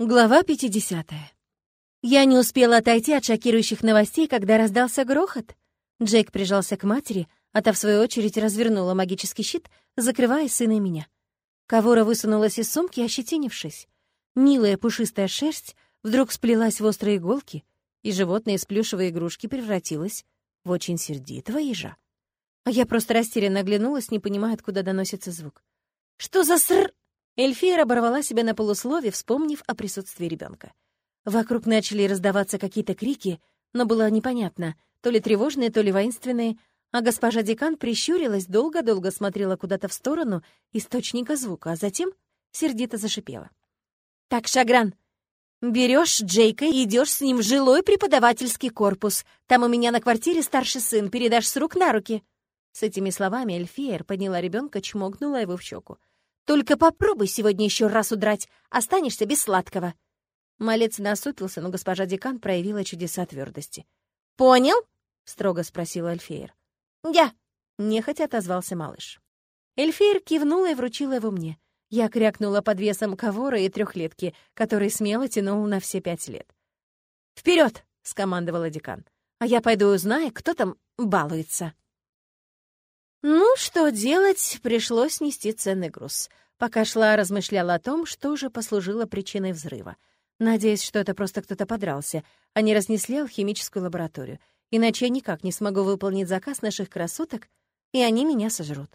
Глава 50. Я не успела отойти от шокирующих новостей, когда раздался грохот. Джейк прижался к матери, а та, в свою очередь, развернула магический щит, закрывая сына и меня. Кавора высунулась из сумки, ощетинившись. Милая пушистая шерсть вдруг сплелась в острые иголки, и животное из плюшевой игрушки превратилось в очень сердитого ежа. А я просто растерянно оглянулась, не понимая, откуда доносится звук. «Что за ср...» Эльфия оборвала себя на полуслове, вспомнив о присутствии ребенка. Вокруг начали раздаваться какие-то крики, но было непонятно, то ли тревожные, то ли воинственные, а госпожа декан прищурилась, долго-долго смотрела куда-то в сторону источника звука, а затем сердито зашипела. «Так, Шагран, берешь Джейка и идешь с ним в жилой преподавательский корпус. Там у меня на квартире старший сын, передашь с рук на руки». С этими словами Эльфиер подняла ребенка, чмокнула его в щеку. Только попробуй сегодня еще раз удрать, останешься без сладкого». Малец насупился, но госпожа декан проявила чудеса твердости. «Понял?» — строго спросила Эльфеер. «Я!» — нехотя отозвался малыш. Эльфеер кивнула и вручила его мне. Я крякнула под весом ковора и трехлетки, который смело тянул на все пять лет. Вперед! скомандовала декан. «А я пойду узнаю, кто там балуется». Ну, что делать, пришлось нести ценный груз. Пока шла, размышляла о том, что же послужило причиной взрыва. Надеюсь, что это просто кто-то подрался, а не разнесли алхимическую лабораторию. Иначе я никак не смогу выполнить заказ наших красоток, и они меня сожрут.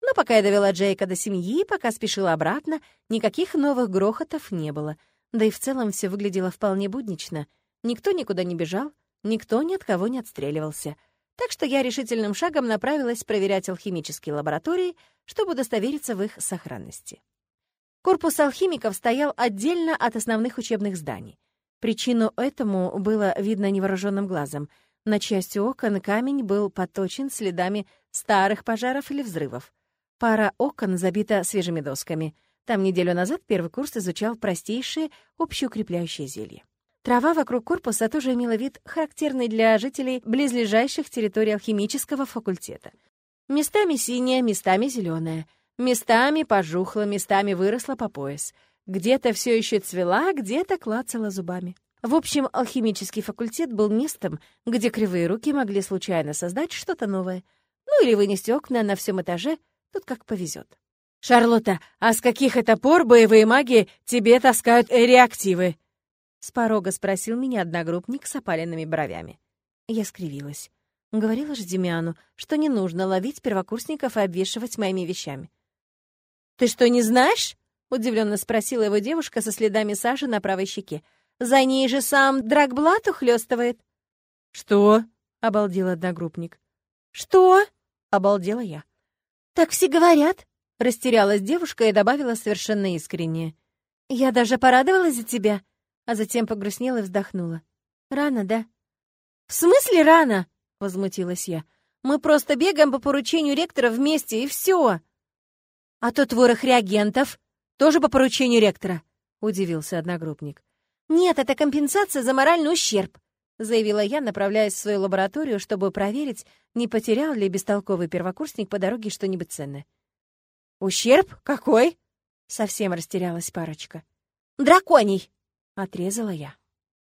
Но пока я довела Джейка до семьи, пока спешила обратно, никаких новых грохотов не было. Да и в целом все выглядело вполне буднично. Никто никуда не бежал, никто ни от кого не отстреливался — так что я решительным шагом направилась проверять алхимические лаборатории, чтобы удостовериться в их сохранности. Корпус алхимиков стоял отдельно от основных учебных зданий. Причину этому было видно невооруженным глазом. На части окон камень был поточен следами старых пожаров или взрывов. Пара окон забита свежими досками. Там неделю назад первый курс изучал простейшие общеукрепляющие зелья. Трава вокруг корпуса тоже имела вид, характерный для жителей близлежащих территорий алхимического факультета. Местами синяя, местами зеленая, местами пожухла, местами выросла по пояс. Где-то все еще цвела, где-то клацала зубами. В общем, алхимический факультет был местом, где кривые руки могли случайно создать что-то новое. Ну или вынести окна на всем этаже, тут как повезет. «Шарлотта, а с каких это пор боевые маги тебе таскают реактивы?» С порога спросил меня одногруппник с опаленными бровями. Я скривилась. Говорила же Демиану, что не нужно ловить первокурсников и обвешивать моими вещами. «Ты что, не знаешь?» — удивленно спросила его девушка со следами сажи на правой щеке. «За ней же сам Драгблат ухлёстывает». «Что?» — обалдел одногруппник. «Что?» — обалдела я. «Так все говорят», — растерялась девушка и добавила совершенно искренне. «Я даже порадовалась за тебя а затем погрустнела и вздохнула. «Рано, да?» «В смысле рано?» — возмутилась я. «Мы просто бегаем по поручению ректора вместе, и все!» «А тот ворох реагентов тоже по поручению ректора?» — удивился одногруппник. «Нет, это компенсация за моральный ущерб», — заявила я, направляясь в свою лабораторию, чтобы проверить, не потерял ли бестолковый первокурсник по дороге что-нибудь ценное. «Ущерб? Какой?» — совсем растерялась парочка. «Драконий!» Отрезала я.